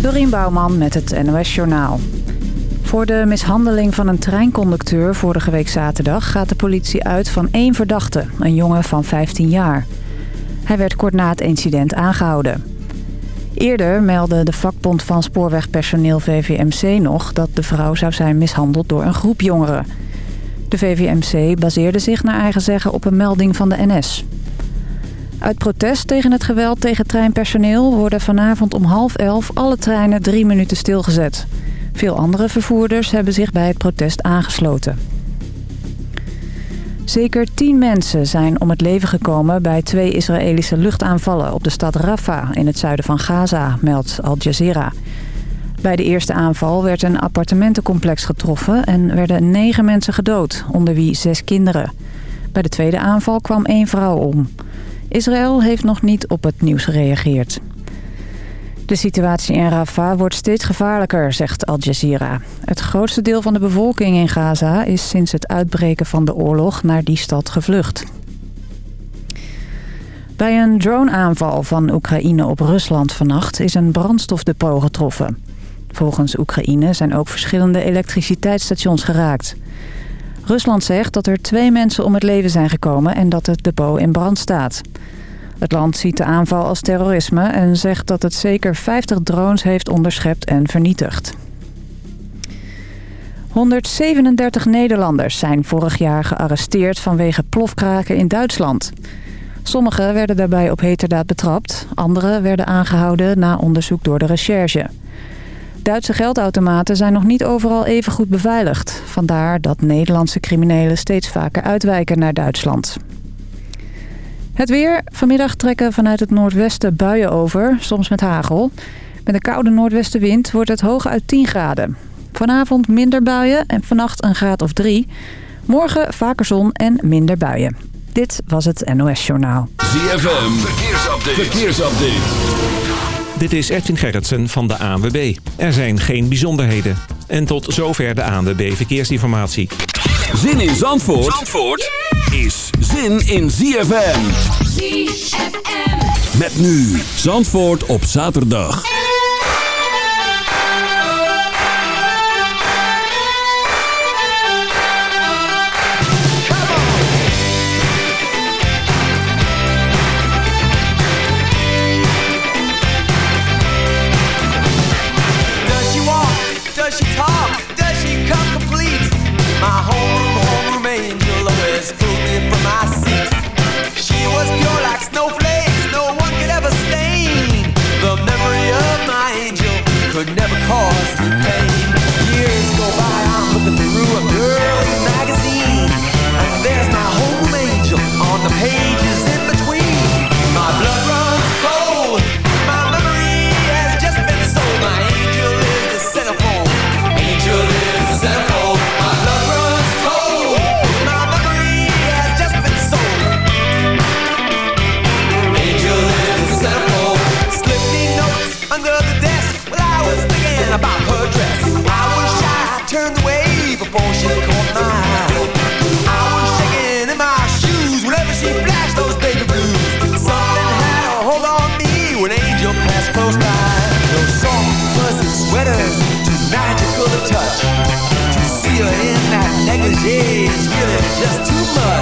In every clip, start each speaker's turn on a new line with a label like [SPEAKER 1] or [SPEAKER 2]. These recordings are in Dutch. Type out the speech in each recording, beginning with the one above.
[SPEAKER 1] Dorien Bouwman met het NOS Journaal. Voor de mishandeling van een treinconducteur vorige week zaterdag... gaat de politie uit van één verdachte, een jongen van 15 jaar. Hij werd kort na het incident aangehouden. Eerder meldde de vakbond van spoorwegpersoneel VVMC nog... dat de vrouw zou zijn mishandeld door een groep jongeren. De VVMC baseerde zich naar eigen zeggen op een melding van de NS... Uit protest tegen het geweld tegen treinpersoneel worden vanavond om half elf alle treinen drie minuten stilgezet. Veel andere vervoerders hebben zich bij het protest aangesloten. Zeker tien mensen zijn om het leven gekomen bij twee Israëlische luchtaanvallen op de stad Rafah in het zuiden van Gaza, meldt Al Jazeera. Bij de eerste aanval werd een appartementencomplex getroffen en werden negen mensen gedood, onder wie zes kinderen. Bij de tweede aanval kwam één vrouw om. Israël heeft nog niet op het nieuws gereageerd. De situatie in Rafah wordt steeds gevaarlijker, zegt Al Jazeera. Het grootste deel van de bevolking in Gaza is sinds het uitbreken van de oorlog naar die stad gevlucht. Bij een droneaanval van Oekraïne op Rusland vannacht is een brandstofdepot getroffen. Volgens Oekraïne zijn ook verschillende elektriciteitsstations geraakt. Rusland zegt dat er twee mensen om het leven zijn gekomen en dat het depot in brand staat. Het land ziet de aanval als terrorisme en zegt dat het zeker 50 drones heeft onderschept en vernietigd. 137 Nederlanders zijn vorig jaar gearresteerd vanwege plofkraken in Duitsland. Sommigen werden daarbij op heterdaad betrapt, anderen werden aangehouden na onderzoek door de recherche. Duitse geldautomaten zijn nog niet overal even goed beveiligd. Vandaar dat Nederlandse criminelen steeds vaker uitwijken naar Duitsland. Het weer. Vanmiddag trekken vanuit het noordwesten buien over, soms met hagel. Met een koude noordwestenwind wordt het hoog uit 10 graden. Vanavond minder buien en vannacht een graad of 3. Morgen vaker zon en minder buien. Dit was het NOS Journaal.
[SPEAKER 2] ZFM. Verkeersupdate. Verkeersupdate.
[SPEAKER 3] Dit is Edwin Gerritsen van de ANWB. Er zijn geen bijzonderheden. En tot zover de ANWB Verkeersinformatie.
[SPEAKER 2] Zin in Zandvoort, Zandvoort is zin in ZFM. ZFM. Met nu Zandvoort op zaterdag. she caught. I was shaking in my shoes whenever she flashed those baby blues. Something had a hold on me when Angel passed close by. Those soft fuzzy sweaters, to touch. To see her in that negligee really just too much.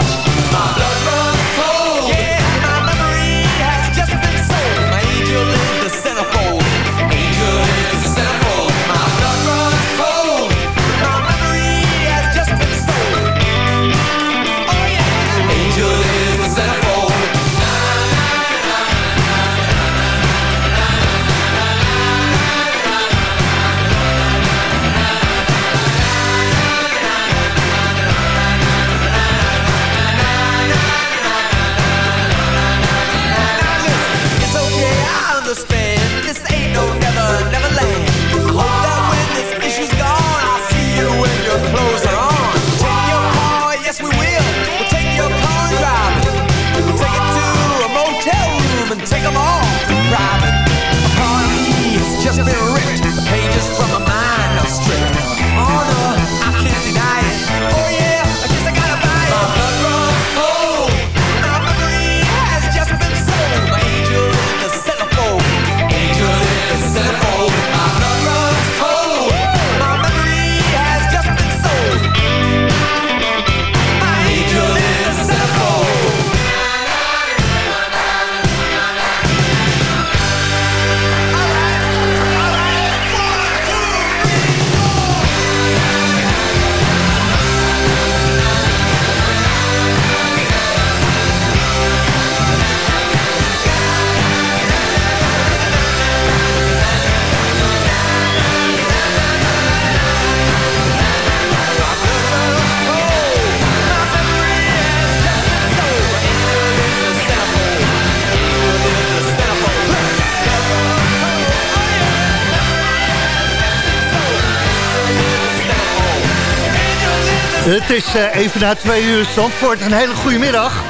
[SPEAKER 4] Het is uh, even na twee uur Zandvoort. Een hele goede middag.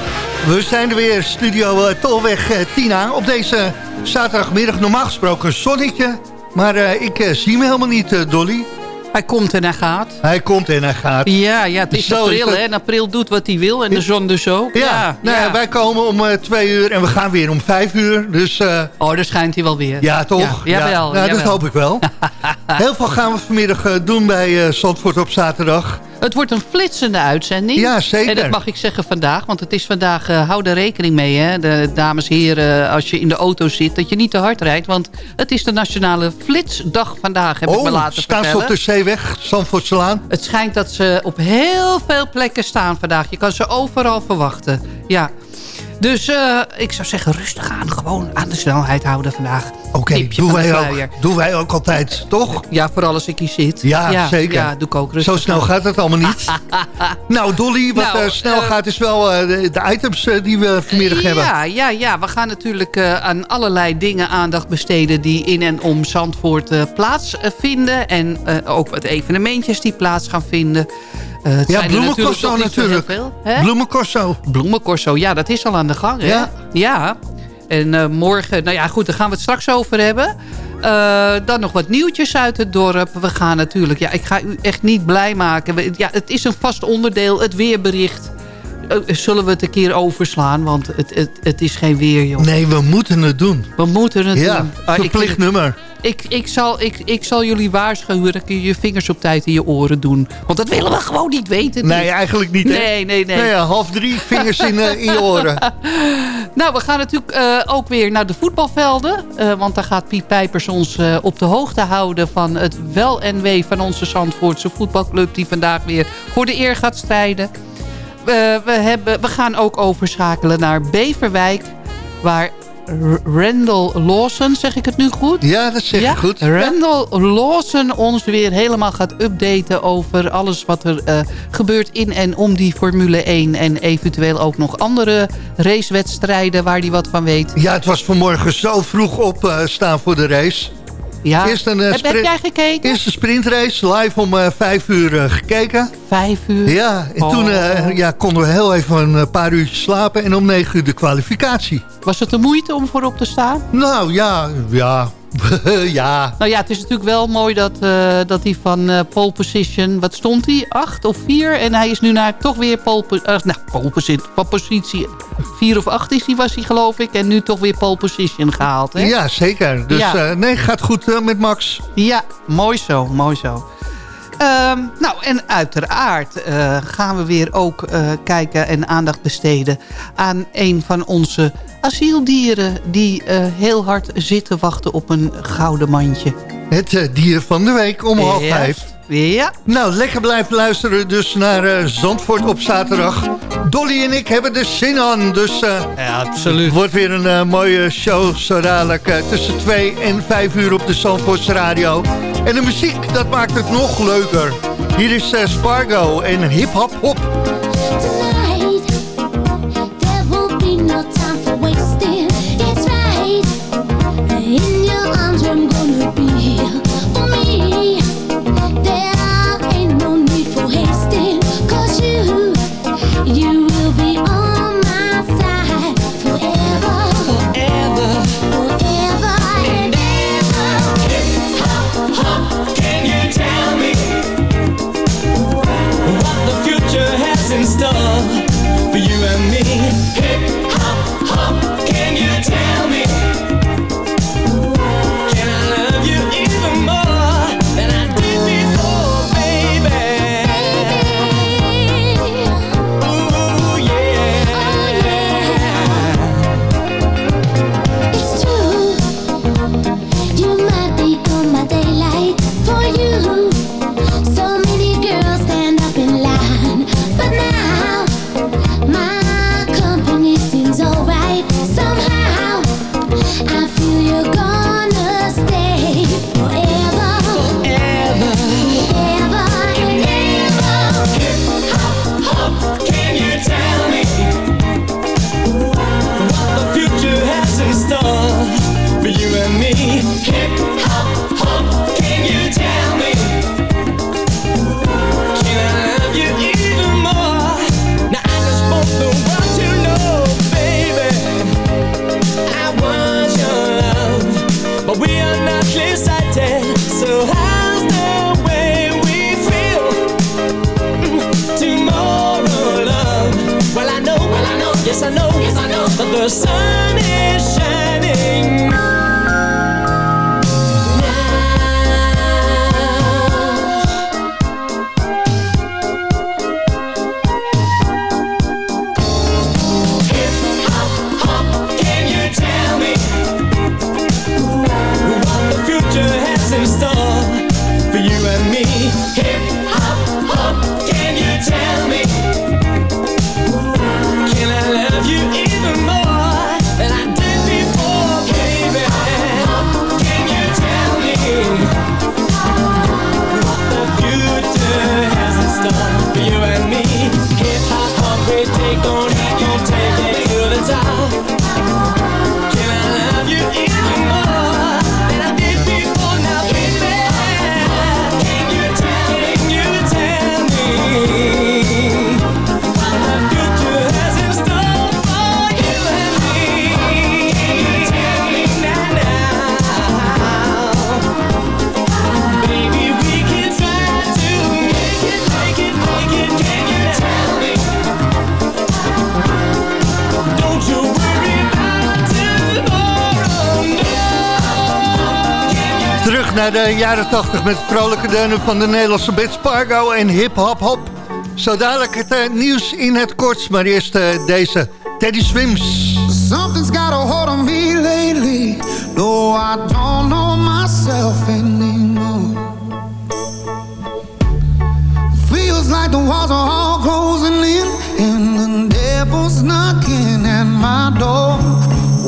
[SPEAKER 4] We zijn er weer, studio uh, Tolweg uh, Tina. Op deze zaterdagmiddag normaal gesproken een zonnetje. Maar ik zie hem helemaal niet, Dolly.
[SPEAKER 5] Hij komt en hij gaat.
[SPEAKER 4] Hij komt en hij gaat.
[SPEAKER 5] Ja, ja het is Zo april, hè. En april doet wat hij wil en de zon dus ook.
[SPEAKER 4] Ja, ja, nou ja. wij komen om uh, twee uur en we gaan weer om vijf uur. Dus, uh,
[SPEAKER 5] oh, daar schijnt hij wel weer.
[SPEAKER 4] Ja, toch?
[SPEAKER 5] Ja, jawel,
[SPEAKER 4] nou, dat hoop ik wel. Heel veel gaan we vanmiddag uh, doen bij Zandvoort op zaterdag.
[SPEAKER 5] Het wordt een flitsende uitzending.
[SPEAKER 4] Ja, zeker.
[SPEAKER 5] En dat mag ik zeggen vandaag, want het is vandaag, uh, hou er rekening mee, hè, de dames en heren, als je in de auto zit, dat je niet te hard rijdt, want het is de nationale flitsdag vandaag, heb
[SPEAKER 4] oh,
[SPEAKER 5] ik me laten
[SPEAKER 4] staan
[SPEAKER 5] vertellen.
[SPEAKER 4] ze op de zeeweg, Zandvoortselaan?
[SPEAKER 5] Het schijnt dat ze op heel veel plekken staan vandaag. Je kan ze overal verwachten, ja. Dus uh, ik zou zeggen, rustig aan. Gewoon aan de snelheid houden vandaag.
[SPEAKER 4] Oké, okay, doen, wij ook, doen wij ook altijd, toch?
[SPEAKER 5] Ja, vooral als ik hier zit.
[SPEAKER 4] Ja, ja zeker.
[SPEAKER 5] Ja, doe ik ook rustig
[SPEAKER 4] Zo snel gaat het allemaal niet. nou, Dolly, wat nou, uh, snel uh, gaat is wel de, de, items die we vanmiddag hebben.
[SPEAKER 5] Ja, ja, ja. We gaan natuurlijk aan allerlei dingen aandacht besteden... die in en om Zandvoort plaatsvinden. En ook wat evenementjes die plaats gaan vinden...
[SPEAKER 4] Uh, ja, bloemencorso natuurlijk. Bloemencorso.
[SPEAKER 5] Bloemencorso, ja, dat is al aan de gang. Hè? Ja. ja. En uh, morgen, nou ja goed, daar gaan we het straks over hebben. Uh, dan nog wat nieuwtjes uit het dorp. We gaan natuurlijk, ja, ik ga u echt niet blij maken. Ja, het is een vast onderdeel, het weerbericht. Zullen we het een keer overslaan, want het, het, het is geen weer, joh.
[SPEAKER 4] Nee, we moeten het doen.
[SPEAKER 5] We moeten het
[SPEAKER 4] ja,
[SPEAKER 5] doen.
[SPEAKER 4] Ah, verplicht ik, nummer.
[SPEAKER 5] Ik, ik, zal, ik, ik zal jullie waarschuwen dat je je vingers op tijd in je oren doen. Want dat willen we gewoon niet weten.
[SPEAKER 4] Nee, eigenlijk niet.
[SPEAKER 5] Hè? Nee, nee, nee.
[SPEAKER 4] nee ja, half drie vingers in, uh, in je oren.
[SPEAKER 5] nou, we gaan natuurlijk uh, ook weer naar de voetbalvelden. Uh, want daar gaat Piet Pijpers ons op de hoogte houden... van het wel en wee van onze Zandvoortse voetbalclub... die vandaag weer voor de eer gaat strijden. We, hebben, we gaan ook overschakelen naar Beverwijk... waar Randall Lawson, zeg ik het nu goed?
[SPEAKER 4] Ja, dat zeg je goed.
[SPEAKER 5] Randall Lawson ons weer helemaal gaat updaten over alles wat er uh, gebeurt in en om die Formule 1. En eventueel ook nog andere racewedstrijden waar hij wat van weet.
[SPEAKER 4] Ja, het was vanmorgen zo vroeg opstaan uh, voor de race.
[SPEAKER 5] Ja. Eerst een, uh, heb, heb, jij gekeken?
[SPEAKER 4] Eerst een sprintrace, live om uh, vijf uur uh, gekeken.
[SPEAKER 5] Vijf uur?
[SPEAKER 4] Ja, en oh. toen ja, konden we heel even een paar uurtjes slapen en om negen uur de kwalificatie.
[SPEAKER 5] Was het de moeite om voorop te staan?
[SPEAKER 4] Nou ja, ja, ja.
[SPEAKER 5] Nou ja, het is natuurlijk wel mooi dat, uh, dat hij van uh, pole position... Wat stond hij? Acht of vier? En hij is nu naar toch weer pole, uh, nou, pole position. Van positie vier of acht is hij, was hij geloof ik. En nu toch weer pole position gehaald. Hè?
[SPEAKER 4] Ja, zeker. Dus ja. nee, gaat goed met Max.
[SPEAKER 5] Ja, mooi zo, mooi zo. Um, nou, en uiteraard uh, gaan we weer ook uh, kijken en aandacht besteden aan een van onze asieldieren die uh, heel hard zitten wachten op een gouden mandje.
[SPEAKER 4] Het dier van de week om half vijf.
[SPEAKER 5] Ja.
[SPEAKER 4] Nou, lekker blijven luisteren dus naar Zandvoort op zaterdag. Dolly en ik hebben er zin aan. Dus
[SPEAKER 5] ja, absoluut.
[SPEAKER 4] het wordt weer een mooie show zo dadelijk tussen 2 en 5 uur op de Zandvoortse radio. En de muziek, dat maakt het nog leuker. Hier is Spargo en Hip Hop Hop. 80 met het vrolijke deunen van de Nederlandse bit Spargo en Hip Hop Hop. Zo dadelijk het eh, nieuws in het kort, maar eerst uh, deze Teddy Swims.
[SPEAKER 6] Something's got a hold on me lately, though I don't know myself anymore. Feels like the walls are all closing in, and the devil's knocking at my door.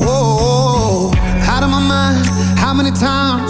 [SPEAKER 6] Whoa, out of my mind, how many times?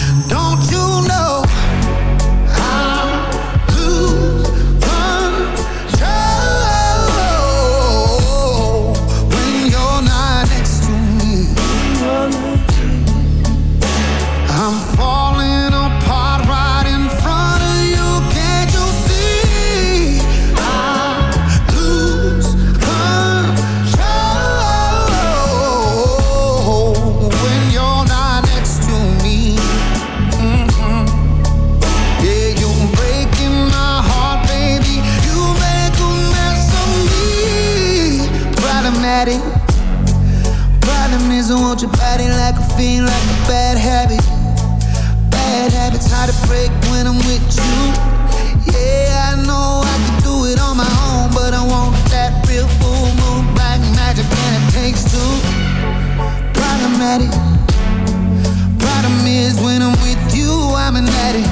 [SPEAKER 6] being like a bad habit. Bad habits hard to break when I'm with you. Yeah, I know I can do it on my own, but I want that real full moon, black magic, and it takes two. Problematic. Problem is when I'm with you, I'm an addict.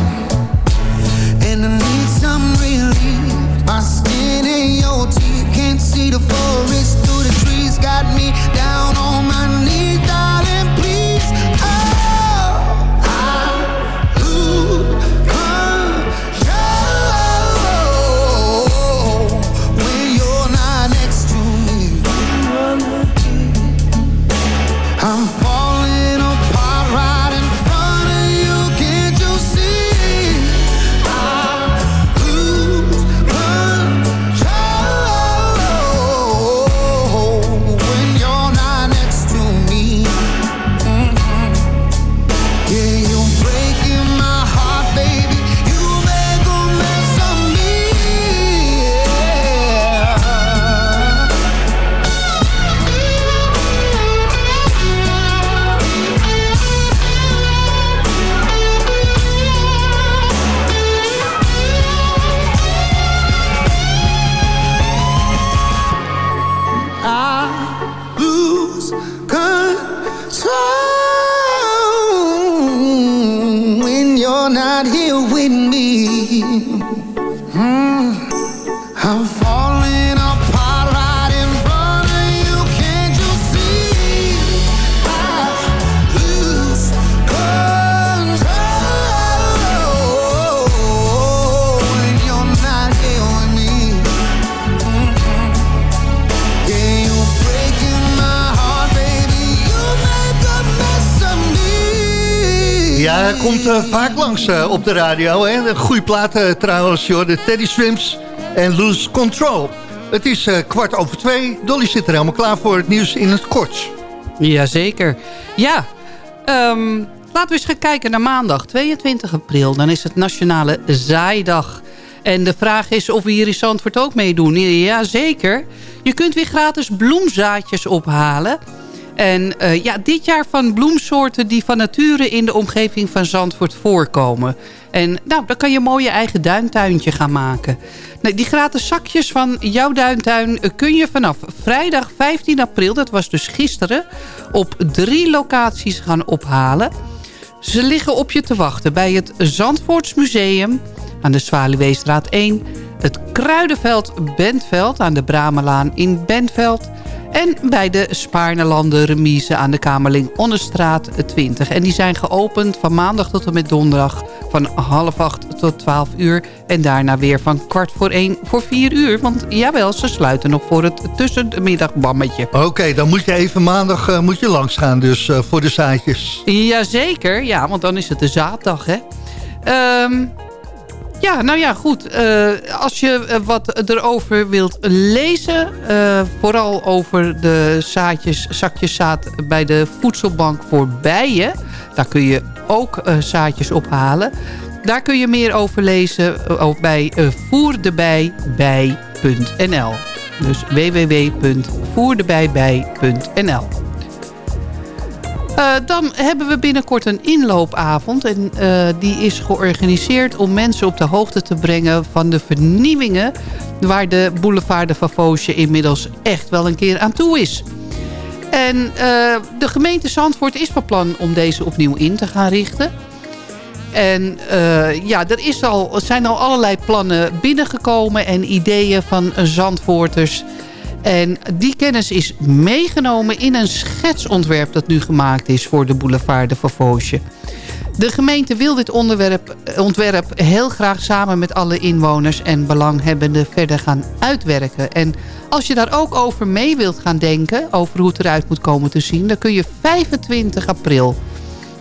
[SPEAKER 4] komt eh, vaak langs eh, op de radio. Hè? Goeie platen eh, trouwens, joh. de Teddy Swims en Lose Control. Het is kwart over twee. Dolly zit er helemaal klaar voor het nieuws in het kort.
[SPEAKER 5] Jazeker. Ja, ehm, laten we eens gaan kijken naar maandag 22 april. Dan is het Nationale Zaaidag. En de vraag is of we hier in Zandvoort ook meedoen. Jazeker. Je kunt weer gratis bloemzaadjes ophalen... En eh, ja, dit jaar van bloemsoorten die van nature in de omgeving van Zandvoort voorkomen. En nou, dan kan je mooi eigen duintuintje gaan maken. Die gratis zakjes van jouw duintuin kun je vanaf vrijdag 15 april, dat was dus gisteren, op drie locaties gaan ophalen. Ze liggen op je te wachten bij het Zandvoorts Museum aan de Zwaluweestraat 1... het Kruidenveld Bentveld aan de Bramelaan in Bentveld... en bij de Spaarnelanden remise aan de Kamerling Onnestraat 20. En die zijn geopend van maandag tot en met donderdag van half acht tot 12 uur... en daarna weer van kwart voor één voor vier uur. Want jawel, ze sluiten nog voor het tussenmiddagbammetje.
[SPEAKER 4] Oké, dan moet je even maandag eh, moet je langs gaan dus eh, voor de zaadjes.
[SPEAKER 5] Jazeker, ja, want dan is het de zaterdag, hè. Ehm, ja, nou ja, goed. Eh, als je eh, wat erover wilt lezen... eh, vooral over de zaadjes, zakjes zaad bij de voedselbank voor bijen... daar kun je ook eh, zaadjes ophalen. Daar kun je meer over lezen ook bij voerdebijbij.nl. Dus www.voerdebijbij.nl. Eh, dan hebben we binnenkort een inloopavond. En eh, die is georganiseerd om mensen op de hoogte te brengen van de vernieuwingen... waar de boulevard de Favosje inmiddels echt wel een keer aan toe is. En eh, de gemeente Zandvoort is van plan om deze opnieuw in te gaan richten. En ja, er, is al, zijn al allerlei plannen binnengekomen en ideeën van Zandvoorters... En die kennis is meegenomen in een schetsontwerp dat nu gemaakt is voor de boulevard de Favosje. De gemeente wil dit onderwerp, ontwerp heel graag samen met alle inwoners en belanghebbenden verder gaan uitwerken. En als je daar ook over mee wilt gaan denken, over hoe het eruit moet komen te zien, dan kun je 25 april,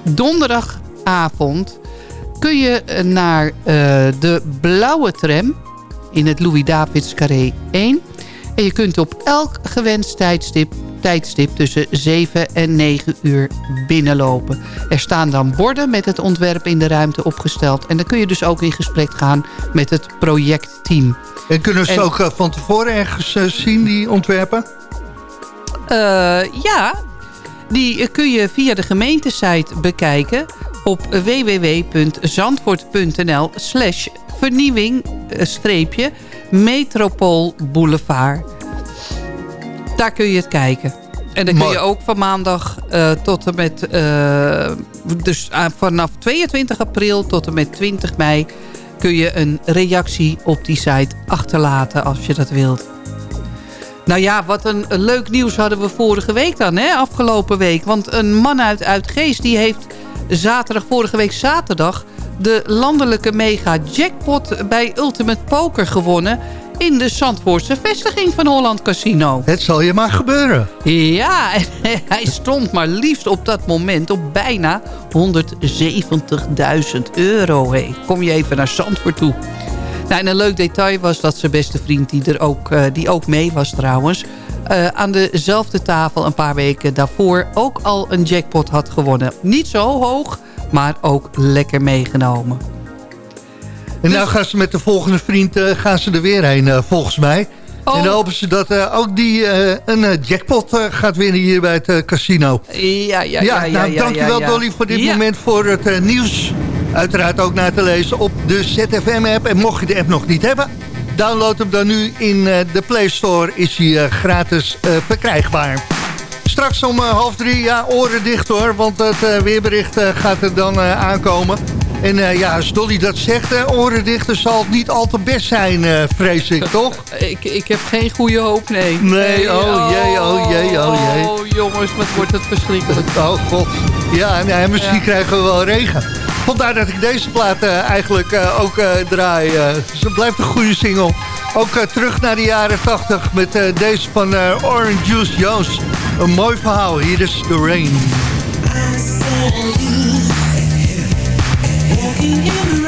[SPEAKER 5] donderdagavond, kun je naar eh, de blauwe tram in het Louis-Davids Carré 1. En je kunt op elk gewenst tijdstip, tijdstip tussen 7 en 9 uur binnenlopen. Er staan dan borden met het ontwerp in de ruimte opgesteld. En dan kun je dus ook in gesprek gaan met het projectteam.
[SPEAKER 4] En kunnen we ze
[SPEAKER 5] En-
[SPEAKER 4] ook eh, van tevoren ergens eh, zien, die ontwerpen?
[SPEAKER 5] Eh, ja, die kun je via de gemeentesite bekijken op www.zandvoort.nl slash vernieuwing streepje Metropool Boulevard. Daar kun je het kijken. En dan kun je ook van maandag eh, tot en met... eh, dus ah, vanaf 22 april tot en met 20 mei... kun je een reactie op die site achterlaten als je dat wilt. Nou ja, wat een, een leuk nieuws hadden we vorige week dan, hè? afgelopen week. Want een man uit Uitgeest die heeft zaterdag, vorige week zaterdag... de landelijke mega jackpot bij Ultimate Poker gewonnen... in de Zandvoortse vestiging van Holland Casino.
[SPEAKER 4] Het zal je maar gebeuren.
[SPEAKER 5] Ja, en hij stond maar liefst op dat moment op bijna 170.000 euro. Hey. Kom je even naar Zandvoort toe. Nou, en een leuk detail was dat zijn beste vriend, die, er ook, eh, die ook mee was trouwens... eh, aan dezelfde tafel een paar weken daarvoor ook al een jackpot had gewonnen. Niet zo hoog, maar ook lekker meegenomen.
[SPEAKER 4] En
[SPEAKER 5] Dus-
[SPEAKER 4] nou gaan ze met de volgende vriend eh, gaan ze er weer heen, eh, volgens mij.
[SPEAKER 5] Oh.
[SPEAKER 4] En dan hopen ze dat eh, ook die een jackpot gaat winnen hier bij het casino.
[SPEAKER 5] Ja, ja, ja.
[SPEAKER 4] Ja,
[SPEAKER 5] ja,
[SPEAKER 4] nou,
[SPEAKER 5] ja,
[SPEAKER 4] dankjewel
[SPEAKER 5] ja.
[SPEAKER 4] Dolly voor dit moment voor het nieuws. Uiteraard ook naar te lezen op de ZFM-app. En mocht je de app nog niet hebben, download hem dan nu in de Play Store. Is hij gratis verkrijgbaar. Straks om eh, half drie, ja, oren dicht hoor. Want het eh, weerbericht eh, gaat er dan aankomen. En ja, als Dolly dat zegt, oren dicht, dan zal het niet al te best zijn, eh, vrees ik, toch?
[SPEAKER 5] Ik, ik heb geen goede hoop, nee.
[SPEAKER 4] Nee, oh jee, oh jee, oh jee.
[SPEAKER 5] Oh jongens, wat wordt het verschrikkelijk.
[SPEAKER 4] Oh god. Ja, nee, misschien
[SPEAKER 5] Ja.
[SPEAKER 4] krijgen we wel regen. Vandaar dat ik deze plaat eigenlijk ook draai. eh. dus het blijft een goede single. Ook eh, terug naar de jaren 80 met eh, deze van eh, Orange Juice Jones. Een mooi verhaal. Hier is The Rain.
[SPEAKER 7] Walking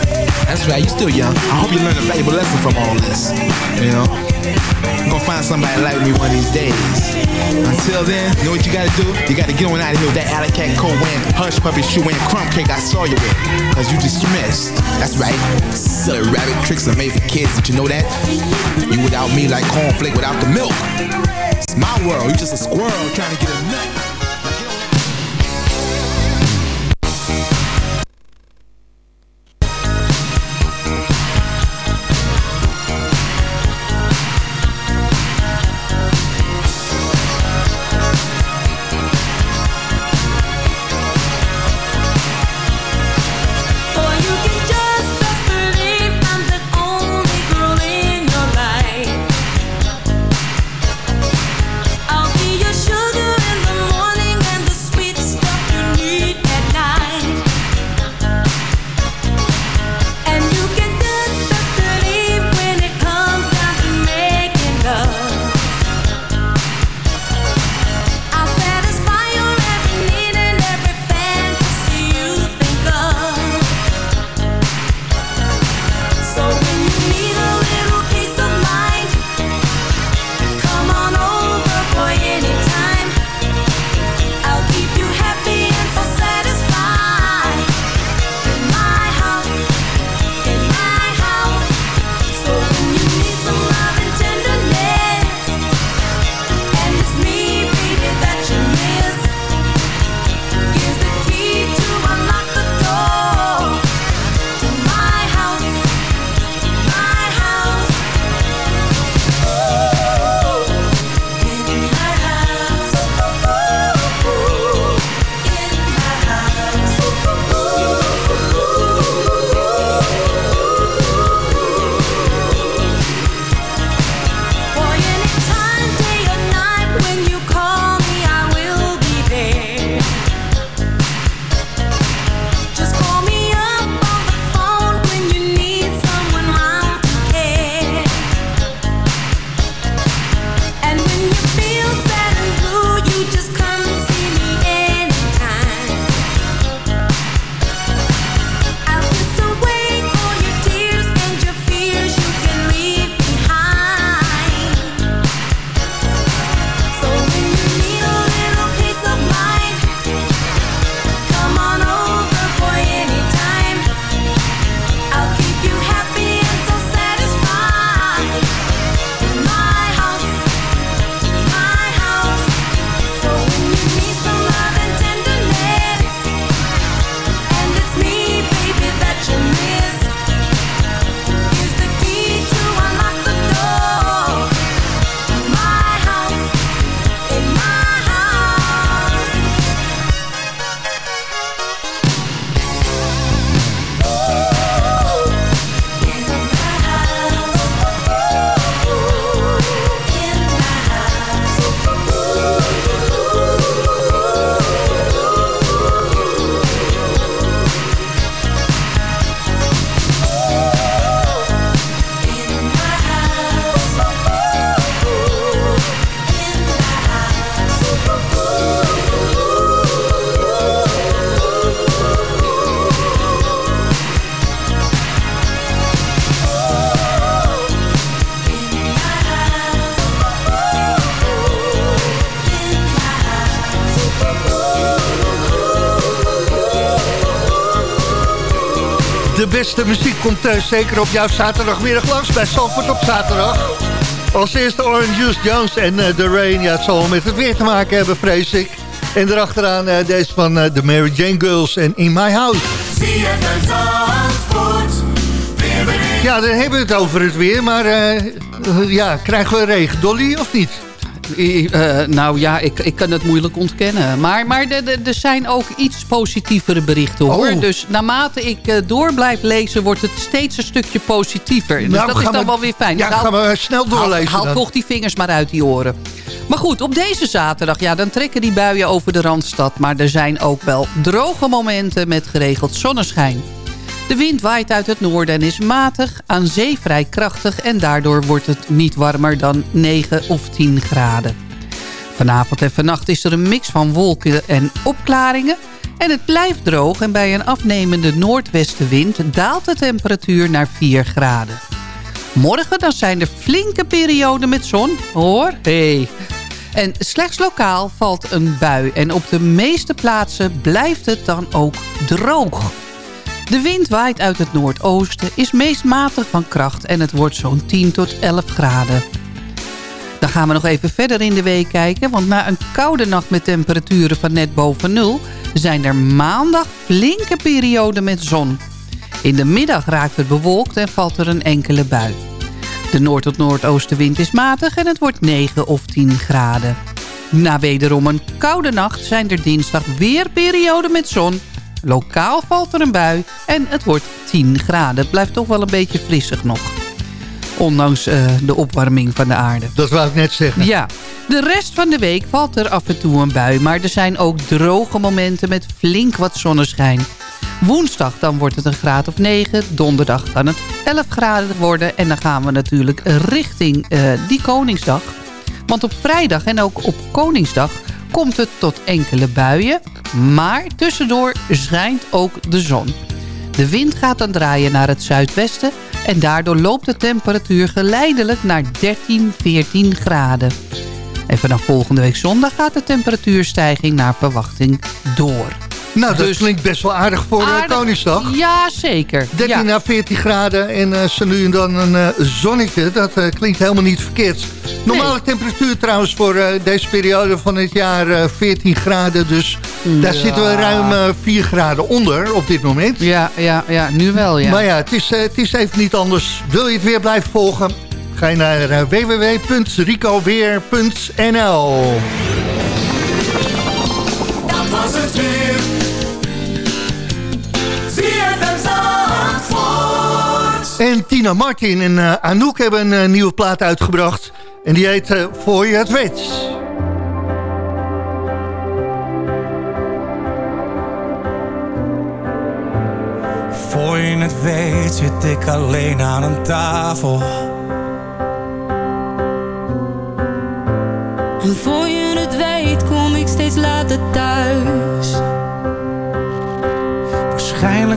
[SPEAKER 8] That's right, you still young. I hope you learn a valuable lesson from all this. You know? I'm gonna find somebody like me one of these days. Until then, you know what you gotta do? You gotta get on out of here with that alley cat wearing, hush puppy shoe wearing, crumb cake I saw you with. Cause you dismissed. That's right. Silly rabbit tricks are made for kids. Did you know that? You without me like cornflake without the milk. It's my world. You just a squirrel trying to get a nut.
[SPEAKER 4] De muziek komt eh, zeker op jouw zaterdagmiddag langs bij Zandvoort op zaterdag. Als eerste Orange Juice Jones en eh, The Rain. Ja, het zal met het weer te maken hebben, vrees ik. En erachteraan eh, deze van de Mary Jane Girls en In My House. Ja, dan hebben we het over het weer, maar ja, krijgen we regen, Dolly, of niet?
[SPEAKER 5] Eh, nou ja, ik, ik kan het moeilijk ontkennen. Maar, maar er- zijn ook iets positievere berichten hoor.
[SPEAKER 4] Oh.
[SPEAKER 5] Dus naarmate ik eh, door blijf lezen, wordt het steeds een stukje positiever. Dus
[SPEAKER 4] Nou,
[SPEAKER 5] dat is dan
[SPEAKER 4] we-
[SPEAKER 5] wel weer fijn.
[SPEAKER 4] Ja,
[SPEAKER 5] haal-
[SPEAKER 4] gaan we snel doorlezen
[SPEAKER 5] Haal, haal toch die vingers maar uit die oren. Maar goed, op deze zaterdag, ja, dan trekken die buien over de Randstad. Maar er zijn ook wel droge momenten met geregeld zonneschijn. De wind waait uit het noorden en is matig, aan zee vrij krachtig... en daardoor wordt het niet warmer dan 9 of 10 graden. Vanavond en vannacht is er een mix van wolken en opklaringen... en het blijft droog en bij een afnemende noordwestenwind... daalt de temperatuur naar 4 graden. Morgen dan zijn er flinke perioden met zon, hoor. Hey. En slechts lokaal valt een bui. En op de meeste plaatsen blijft het dan ook droog. De wind waait uit het noordoosten, is meest matig van kracht... en het wordt zo'n 10 tot 11 graden. Dan gaan we nog even verder in de week kijken... want na een koude nacht met temperaturen van net boven nul... zijn er maandag flinke perioden met zon. In de middag raakt het bewolkt en valt er een enkele bui. De noord- tot noordoostenwind is matig en het wordt 9 of 10 graden. Na wederom een koude nacht zijn er dinsdag weer perioden met zon. Lokaal valt er een bui en het wordt 10 graden. Het blijft toch wel een beetje frissig nog. Ondanks eh, de opwarming van de aarde.
[SPEAKER 4] Dat wou ik net zeggen.
[SPEAKER 5] Ja, de rest van de week valt er af en toe een bui. Maar er zijn ook droge momenten met flink wat zonneschijn. Woensdag dan wordt het een graad of 9. Donderdag kan het 11 graden worden. En dan gaan we natuurlijk richting eh, die Koningsdag. Want op vrijdag en ook op Koningsdag komt het tot enkele buien. Maar tussendoor schijnt ook de zon. De wind gaat dan draaien naar het zuidwesten... en daardoor loopt de temperatuur geleidelijk naar 13, 14 graden. En vanaf volgende week zondag gaat de temperatuurstijging naar verwachting door.
[SPEAKER 4] Nou, dat
[SPEAKER 5] Dus-
[SPEAKER 4] klinkt best wel aardig voor eh,
[SPEAKER 5] Aardig-
[SPEAKER 4] Koningsdag.
[SPEAKER 5] Ja, zeker.
[SPEAKER 4] 13
[SPEAKER 5] ja.
[SPEAKER 4] naar 14 graden en zo nu en dan een eh, zonnetje. Dat klinkt helemaal niet verkeerd. Normale temperatuur trouwens voor deze periode van het jaar eh, 14 graden. Dus daar zitten we ruim eh 4 graden onder op dit moment.
[SPEAKER 5] Ja, ja, ja, nu wel, ja.
[SPEAKER 4] Maar ja, het is, het is even niet anders. Wil je het weer blijven volgen? Ga je naar www.ricoweer.nl Tina Martin en eh, Anouk hebben een eh, nieuwe plaat uitgebracht. En die heet eh, Voor je het weet.
[SPEAKER 9] Voor je het weet zit ik alleen aan een tafel.
[SPEAKER 10] En voor je het weet kom ik steeds later thuis.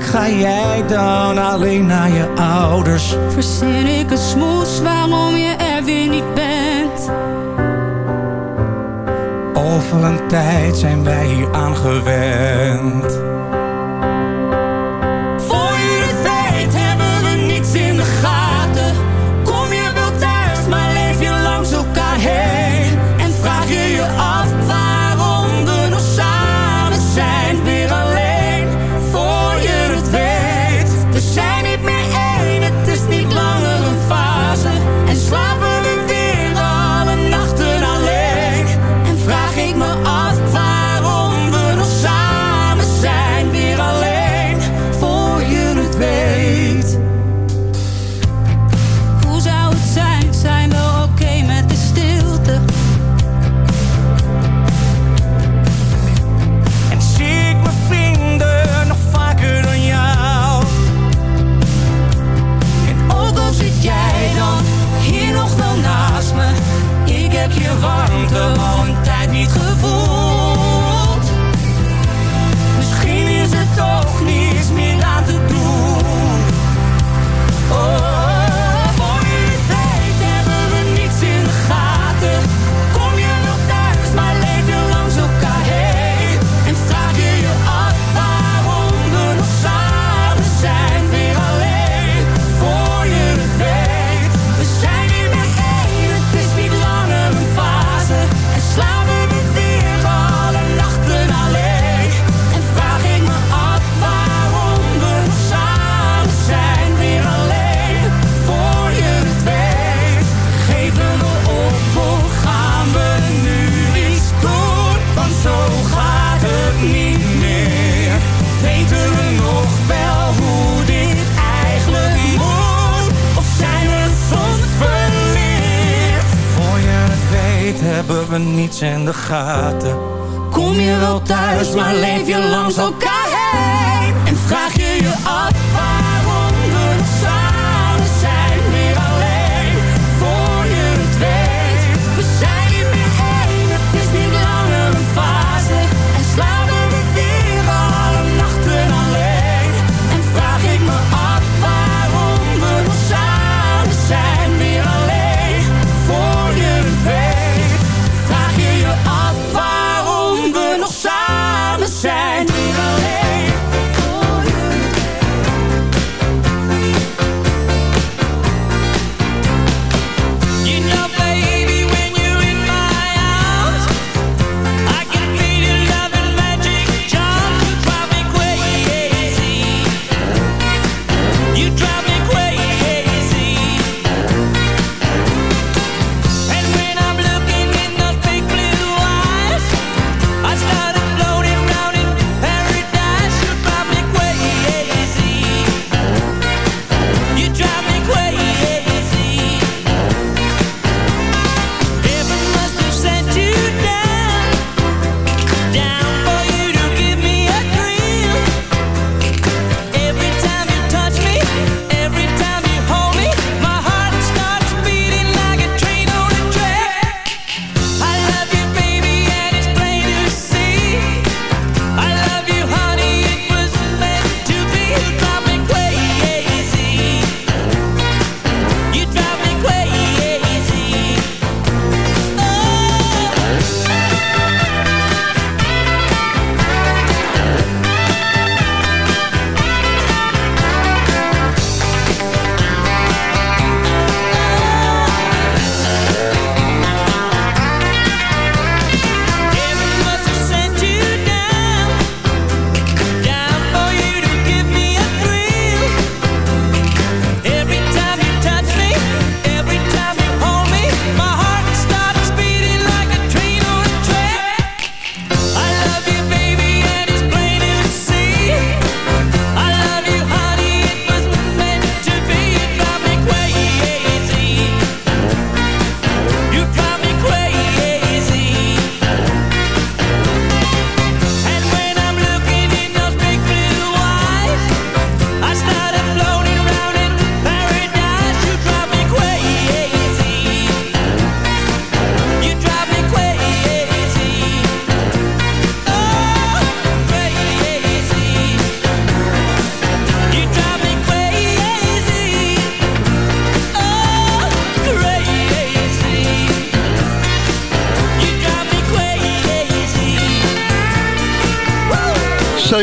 [SPEAKER 9] Waarschijnlijk ga jij dan alleen naar je ouders.
[SPEAKER 10] Verzin ik een smoes waarom je er weer niet bent.
[SPEAKER 9] Over een tijd zijn wij hier aan gewend.
[SPEAKER 10] in de gaten. Kom je wel thuis, maar leef je langs elkaar heen. En vraag je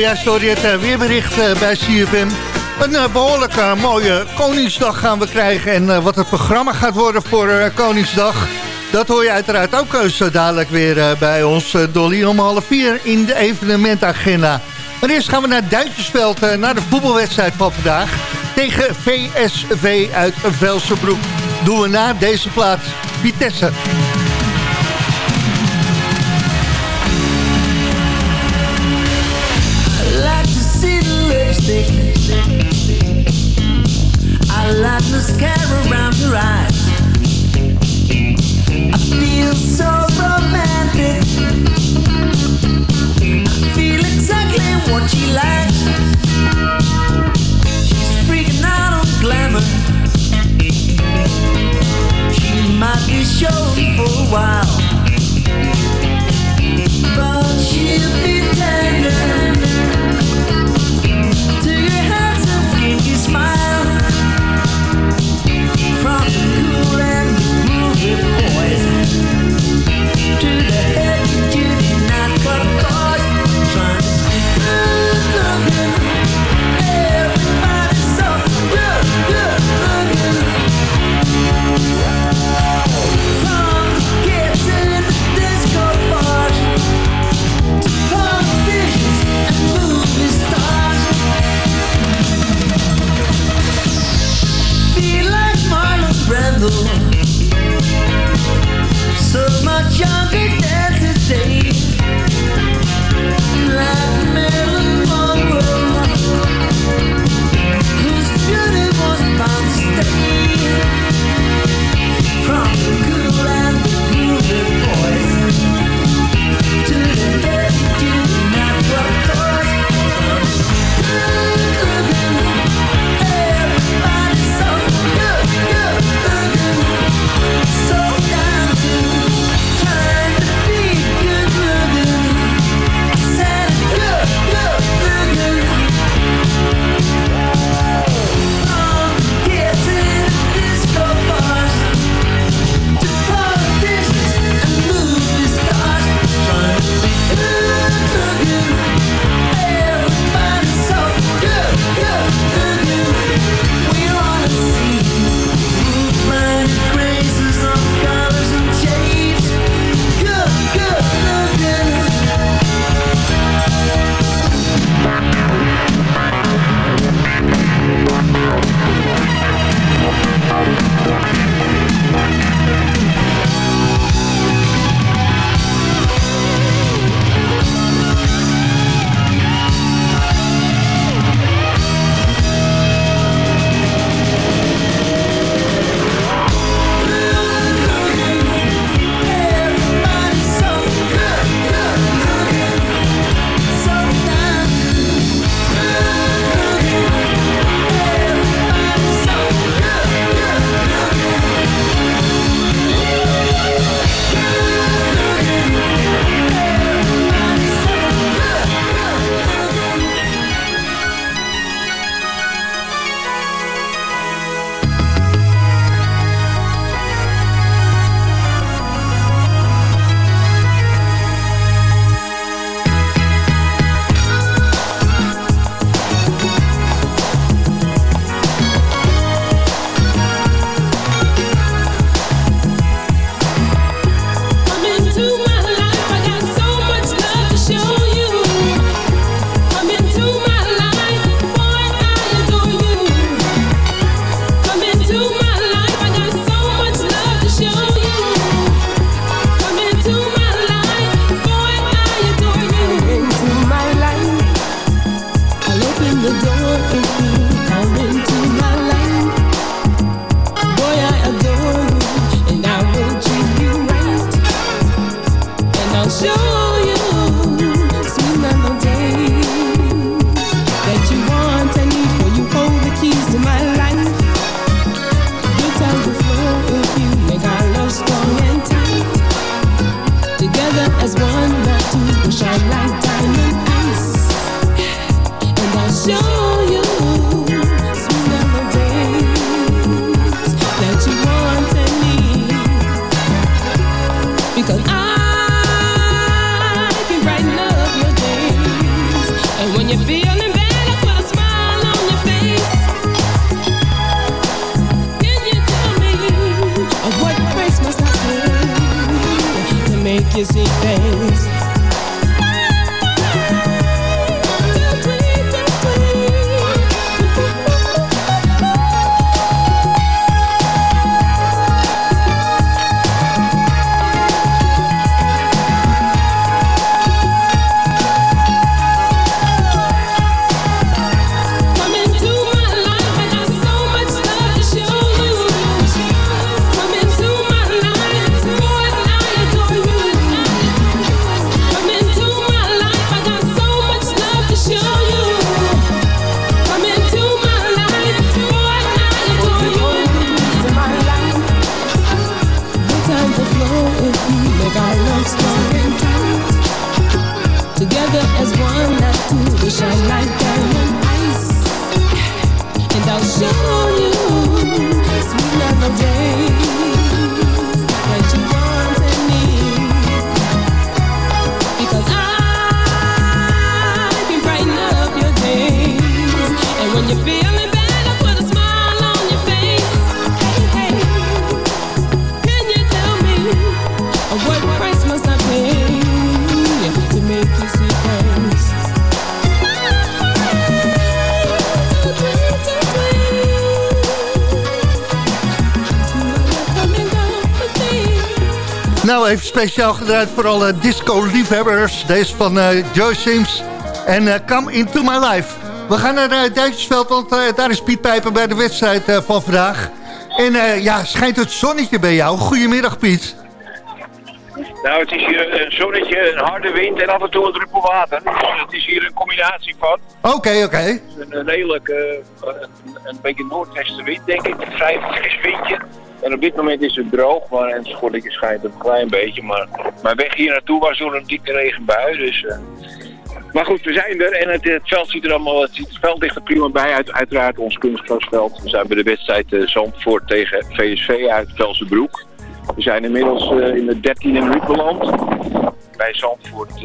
[SPEAKER 10] Nou
[SPEAKER 4] zojuist hoorde je het eh, weerbericht eh, bij CFM. Een eh, behoorlijk mooie Koningsdag gaan we krijgen. En wat het programma gaat worden voor Koningsdag... dat hoor je uiteraard ook zo dadelijk weer bij ons. Dolly om half vier in de evenementagenda. Maar eerst gaan we naar Duitsersveld, naar de voetbalwedstrijd van vandaag. Tegen VSV uit Velsenbroek. Doen we na deze plaats Vitesse.
[SPEAKER 10] lipstick. like mascara around her eyes. I feel so romantic. I feel exactly what she likes. She's freaking out on glamour. She might be showing for a while, but she'll be tender.
[SPEAKER 4] younger even speciaal gedraaid voor alle disco-liefhebbers. Deze van eh, Joy Sims en eh, Come Into My Life. We gaan naar uh, Duitsersveld, want eh, daar is Piet Pijper bij de wedstrijd eh, van vandaag. En eh, ja, schijnt het zonnetje bij jou. Goedemiddag, Piet.
[SPEAKER 11] Nou, het is hier een zonnetje, een harde wind en af en toe een druppel water. Dus het is hier een combinatie van.
[SPEAKER 4] Oké, oké.
[SPEAKER 11] Een, een redelijk, eh, een, een beetje noordwestenwind, denk ik. Een vrij fris windje. En op dit moment is het droog, maar en het schijnt een klein beetje. Maar mijn weg hier naartoe was door een dikke regenbui, dus... eh, maar goed, we zijn er en het, veld ziet er allemaal, het, het veld ligt er prima bij. Uit, uiteraard ons kunstgrasveld. We zijn bij de wedstrijd eh, Zandvoort tegen VSV uit Velsenbroek. We zijn inmiddels eh, in de 13e minuut beland. Bij Zandvoort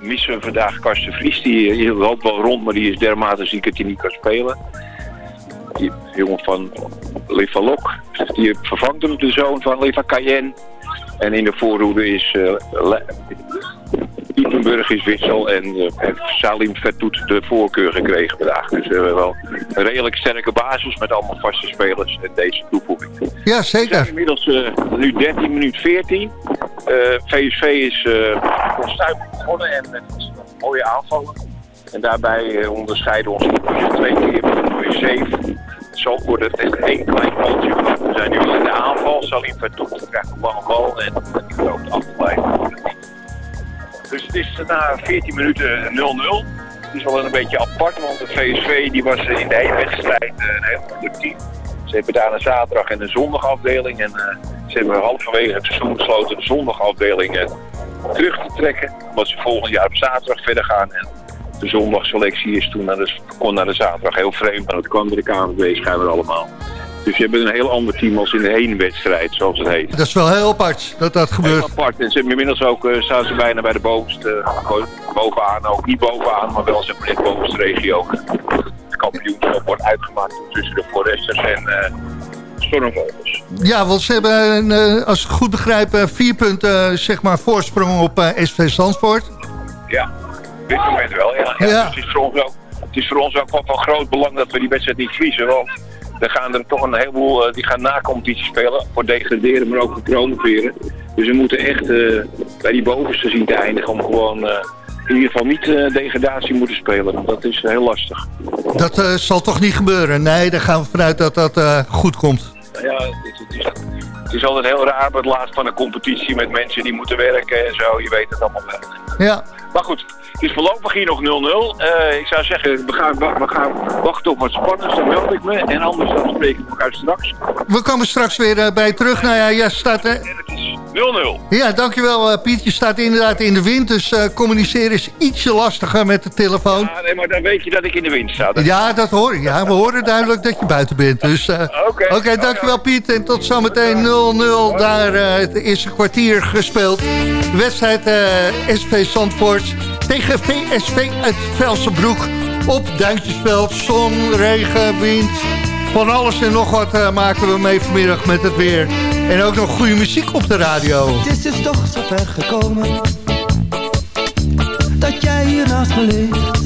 [SPEAKER 11] missen we vandaag Karsten Vries. Die, die loopt wel rond, maar die is dermate ziek dat hij niet kan spelen. Die jongen van Leva Lok, die vervangt hem, de zoon van Leva Cayenne. En in de voorhoede is eh Le- Ippenburg is wissel en eh, heeft Salim Vertoet de voorkeur gekregen vandaag. Dus we hebben wel een redelijk sterke basis met allemaal vaste spelers en deze toevoeging.
[SPEAKER 4] Ja, zeker.
[SPEAKER 11] inmiddels eh, nu 13 minuut 14. Eh, VSV is uh, onstuimig begonnen en met mooie aanvallen. En daarbij eh, onderscheiden onze keepers twee keer save. Zo wordt het echt één klein baltje. We zijn nu in de aanval. Salim Vertoet krijgt een lange bal en die loopt af. Dus het is na 14 minuten 0-0. Het is wel een beetje apart, want de VSV die was in de hele wedstrijd eh, een heel goed team. Ze hebben daar een zaterdag en een zondagafdeling. En eh, ze hebben halverwege het seizoen besloten de zondagafdeling eh, terug te trekken. Omdat ze volgend jaar op zaterdag verder gaan. En de zondagselectie is toen naar de, kon naar de zaterdag. Heel vreemd, maar dat kwam door de KNVB schijnbaar allemaal. Dus je hebt een heel ander team als in de heenwedstrijd, zoals het heet.
[SPEAKER 4] Dat is wel heel apart dat dat
[SPEAKER 11] Heel
[SPEAKER 4] gebeurt.
[SPEAKER 11] apart. En ze inmiddels ook, eh, staan ze bijna bij de bovenste, bo- bovenaan ook. Niet bovenaan, maar wel zeg maar in de bovenste regio. Het kampioenschap wordt uitgemaakt tussen de Foresters en Stormvogels.
[SPEAKER 4] Ja, want ze hebben, eh, als ik goed begrijp, vier punten zeg maar, voorsprong op SV Zandvoort.
[SPEAKER 11] Ja, dit moment wel. Ja. Ja,
[SPEAKER 4] Ja.
[SPEAKER 11] Dus het, is voor ons ook, het is voor ons ook wel van groot belang dat we die wedstrijd niet verliezen. Want er gaan er toch een heleboel, eh, die gaan na competitie spelen. Voor degraderen, maar ook voor promoveren. Dus we moeten echt eh, bij die bovenste zien te eindigen om gewoon... eh, in ieder geval niet eh, degradatie moeten spelen. Want dat is heel lastig.
[SPEAKER 4] Dat eh, zal toch niet gebeuren? Nee, daar gaan we vanuit dat dat eh, goed komt.
[SPEAKER 11] Ja, het, het is, het is altijd heel raar met laatst van een competitie met mensen die moeten werken en zo. Je weet het allemaal wel.
[SPEAKER 4] Ja,
[SPEAKER 11] Maar goed, het is voorlopig hier nog 0-0. Eh, ik zou zeggen, we gaan, we gaan wachten op wat spannends, dan meld ik me. En anders dan spreken we elkaar straks.
[SPEAKER 4] we komen straks weer eh, bij terug. Nou ja, jij staat...
[SPEAKER 11] 0-0.
[SPEAKER 4] ja, dankjewel eh, Piet. Je staat inderdaad in de wind, dus eh, communiceren is ietsje lastiger met de telefoon.
[SPEAKER 11] Ja, nee, maar dan weet je dat ik in de wind sta.
[SPEAKER 4] Ja, dat hoor ik. Ja, we horen duidelijk dat je buiten bent. Dus, eh,
[SPEAKER 11] Oké.
[SPEAKER 4] Dankjewel Piet. En tot zometeen 0-0. Daar eh, het eerste kwartier gespeeld. De wedstrijd SV Zandvoort tegen VSV uit Velsenbroek. Op Duintjesveld, zon, regen, wind. Van alles en nog wat eh, maken we mee vanmiddag met het weer. En ook nog goede muziek op de radio.
[SPEAKER 6] Het is dus toch zo ver gekomen Dat jij hier naast me ligt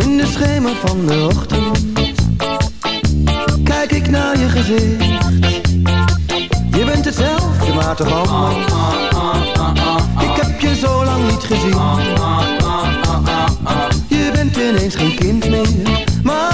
[SPEAKER 6] In de schemer van de ochtend Kijk ik naar je gezicht Je bent hetzelfde, maar toch anders Ik heb je zo lang niet gezien Je bent ineens geen kind meer Maar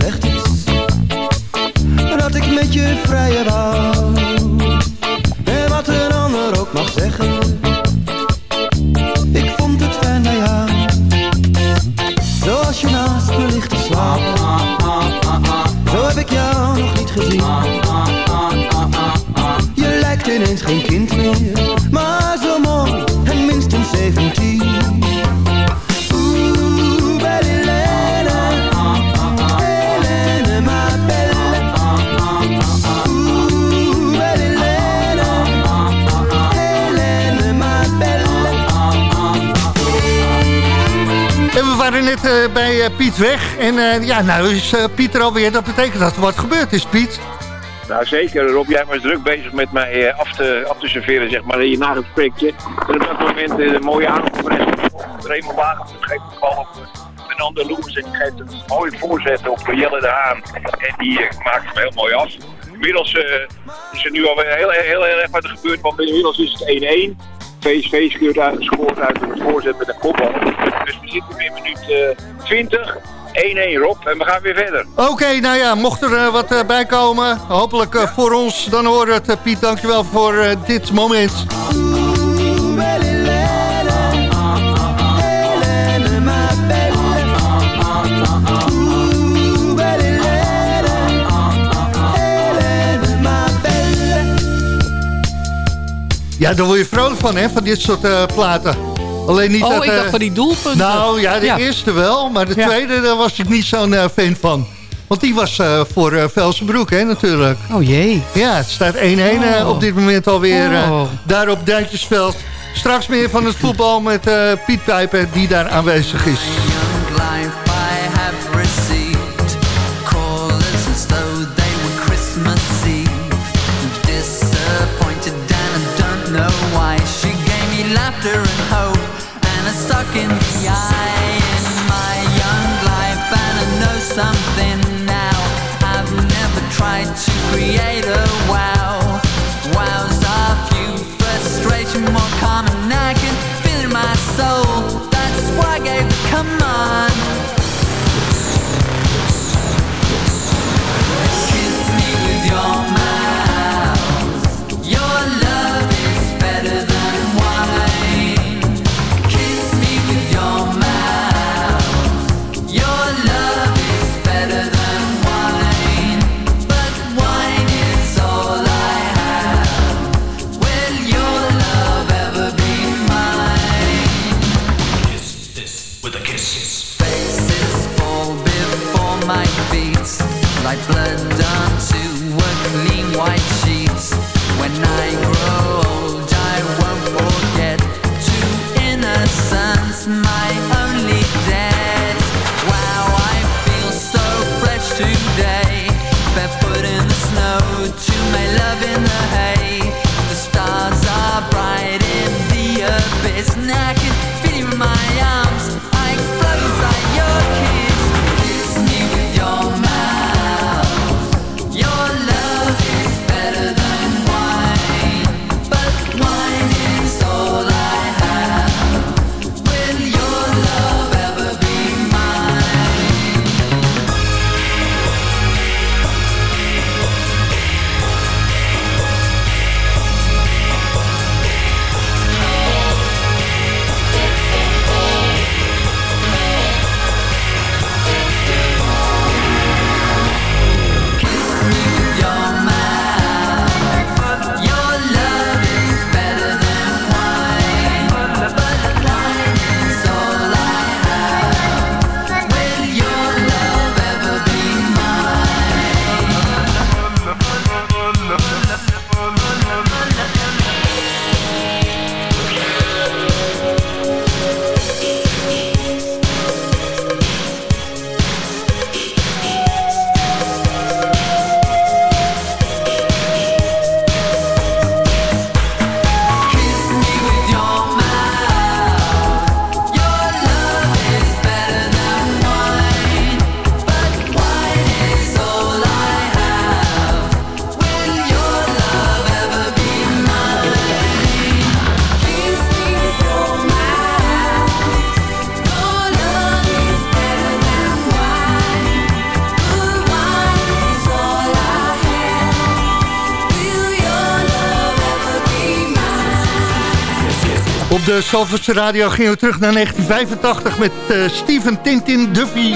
[SPEAKER 4] net eh, bij eh, Piet weg. En eh, ja, nou is Piet er alweer. Dat betekent dat er wat gebeurd is, Piet.
[SPEAKER 11] Nou zeker, Rob, jij was druk bezig met mij af, te, af te serveren, zeg maar, in je nagelsprikje. En op dat moment een mooie aankomst. Raymond Wagen geeft de bal op Fernando Lewis en die geeft een mooie voorzet op Jelle de Haan. En die maakt hem heel mooi af. Inmiddels is er nu alweer heel, heel, heel erg wat er gebeurt, want inmiddels is het 1-1. VSV scoort uit, scoort uit door het voorzet met een kopbal. Dus we zitten weer in minuut eh, 20. 1-1 Rob en we gaan weer verder.
[SPEAKER 4] Oké, nou ja, mocht er eh, wat eh, bij komen, hopelijk eh, voor ons, dan we het. eh, Piet, dankjewel voor eh, dit moment. Ja, daar word je vrolijk van, hè, van dit soort eh, platen. Alleen niet
[SPEAKER 5] Oh,
[SPEAKER 4] dat,
[SPEAKER 5] ik
[SPEAKER 4] eh,
[SPEAKER 5] dacht van die doelpunten.
[SPEAKER 4] Nou ja, de
[SPEAKER 5] Ja.
[SPEAKER 4] eerste wel, maar de
[SPEAKER 5] Ja.
[SPEAKER 4] tweede, daar was ik niet zo'n eh, fan van. Want die was eh, voor eh Velsenbroek, hè, natuurlijk.
[SPEAKER 5] Oh jee.
[SPEAKER 4] Ja, het staat 1-1 eh,
[SPEAKER 5] Oh.
[SPEAKER 4] op dit moment alweer eh,
[SPEAKER 5] Oh.
[SPEAKER 4] daar op Duintjesveld. Straks meer van het voetbal met eh, Piet Pijper, die daar aanwezig is.
[SPEAKER 12] And in the eye in my young life. And I know something now. I've never tried to create a wow. Wows are few, frustration more common. I can feel in my soul.
[SPEAKER 4] De Zalverse Radio gingen we terug naar 1985 met eh, Steven Tintin Duffy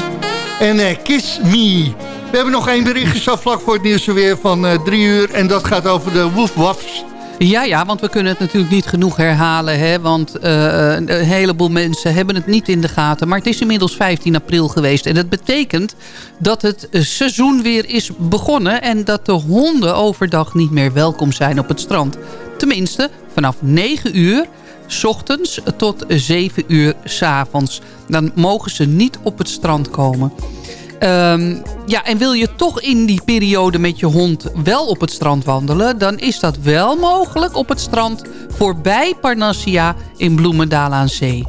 [SPEAKER 4] en eh, Kiss Me. We hebben nog één berichtje zo vlak voor het nieuws weer van eh, drie uur. En dat gaat over de Woofwaffs.
[SPEAKER 5] Ja, ja, want we kunnen het natuurlijk niet genoeg herhalen. Hè, want een heleboel mensen hebben het niet in de gaten. Maar het is inmiddels 15 april geweest. En dat betekent dat het seizoen weer is begonnen. En dat de honden overdag niet meer welkom zijn op het strand. Tenminste, vanaf 9 uur... S ochtends tot 7 uur s avonds. Dan mogen ze niet op het strand komen. Ehm, ja, en wil je toch in die periode met je hond wel op het strand wandelen... dan is dat wel mogelijk op het strand voorbij Parnassia in Bloemendaal aan Zee.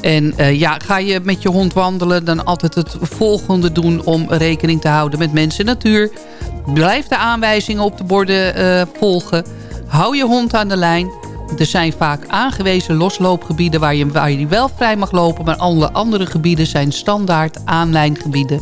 [SPEAKER 5] En eh, ja, ga je met je hond wandelen... dan altijd het volgende doen om rekening te houden met mensen en natuur. Blijf de aanwijzingen op de borden eh, volgen. Hou je hond aan de lijn. Er zijn vaak aangewezen losloopgebieden waar je, wel vrij mag lopen... maar alle andere gebieden zijn standaard aanlijngebieden.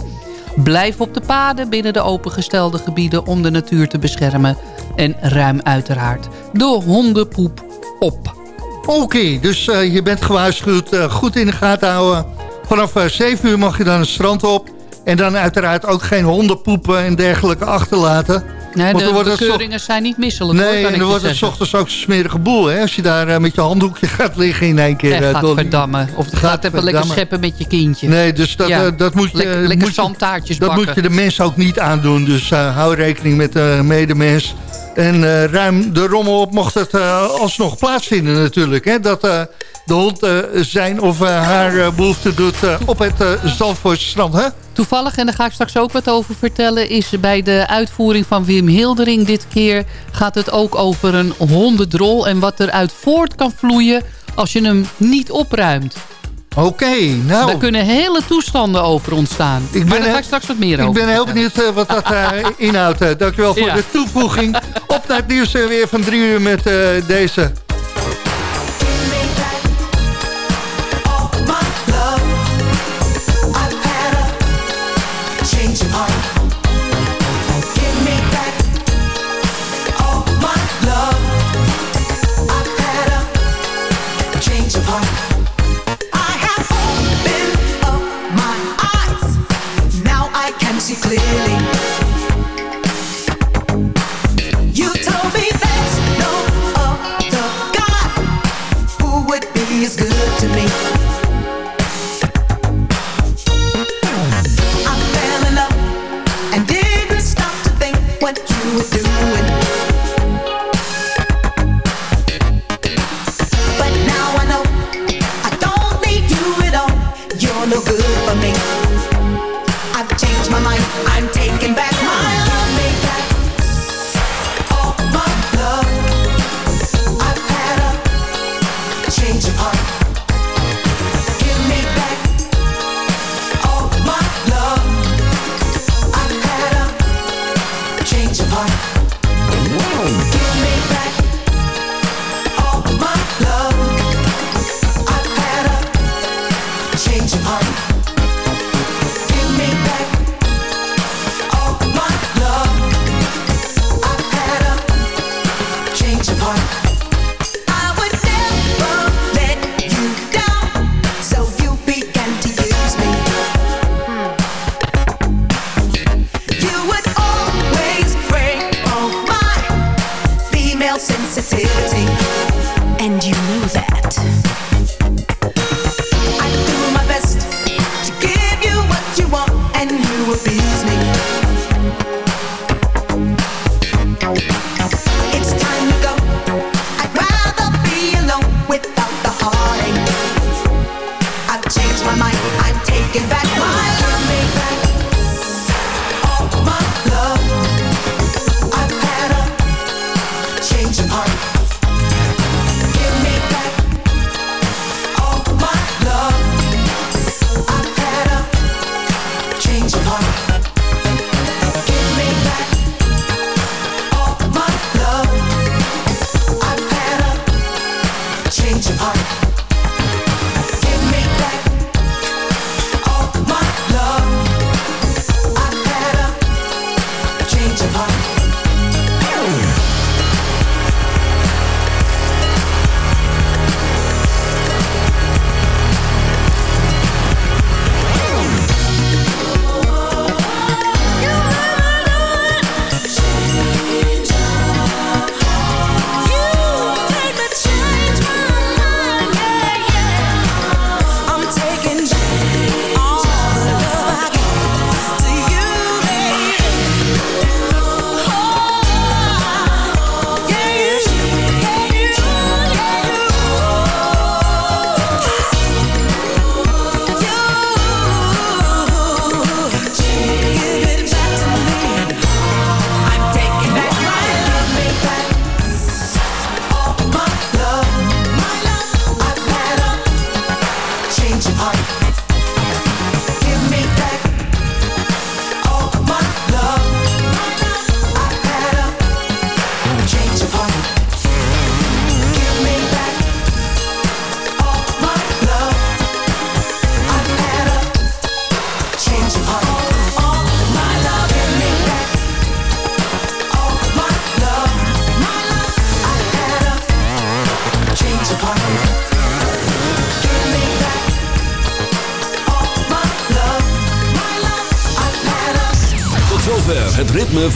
[SPEAKER 5] Blijf op de paden binnen de opengestelde gebieden om de natuur te beschermen. En ruim uiteraard de hondenpoep op.
[SPEAKER 4] Oké, dus eh, je bent gewaarschuwd. eh, goed in de gaten houden. Vanaf eh, 7 uur mag je dan het strand op. En dan uiteraard ook geen hondenpoepen en dergelijke achterlaten.
[SPEAKER 5] Nee,
[SPEAKER 4] Want
[SPEAKER 5] de
[SPEAKER 4] wordt het
[SPEAKER 5] bekeuringen zijn niet misselijk hoor,
[SPEAKER 4] Nee,
[SPEAKER 5] kan
[SPEAKER 4] en
[SPEAKER 5] ik
[SPEAKER 4] dan wordt het
[SPEAKER 5] zeggen.
[SPEAKER 4] ochtends ook een smerige boel. Hè? Als je daar eh, met je handdoekje gaat liggen in één keer.
[SPEAKER 5] Echt
[SPEAKER 4] eh,
[SPEAKER 5] gaat verdammen. Of het gaat even lekker scheppen met je kindje.
[SPEAKER 4] Nee, dus dat,
[SPEAKER 5] Ja.
[SPEAKER 4] eh, dat moet je...
[SPEAKER 5] Lekker,
[SPEAKER 4] moet
[SPEAKER 5] lekker
[SPEAKER 4] je-
[SPEAKER 5] zandtaartjes
[SPEAKER 4] Dat moet je de mensen ook niet aandoen. Dus hou rekening met de medemens. En ruim de rommel op mocht het alsnog plaatsvinden natuurlijk. Hè? Dat de hond zijn of haar eh, behoefte doet op het uh, Zandvoortse strand. Hè?
[SPEAKER 5] Toevallig, en daar ga ik straks ook wat over vertellen... is bij de uitvoering van Wim Hildering dit keer... gaat het ook over een hondendrol... en wat eruit voort kan vloeien als je hem niet opruimt.
[SPEAKER 4] Oké, nou...
[SPEAKER 5] Daar kunnen hele toestanden over ontstaan.
[SPEAKER 4] Ik
[SPEAKER 5] maar
[SPEAKER 4] ben,
[SPEAKER 5] daar ga ik straks wat meer
[SPEAKER 4] Ik
[SPEAKER 5] over
[SPEAKER 4] ben heel benieuwd eh, wat dat eh, inhoudt. Eh, dankjewel voor
[SPEAKER 5] Ja.
[SPEAKER 4] de toevoeging. Op naar het nieuws weer van drie uur met deze.
[SPEAKER 10] Clearly. change of heart.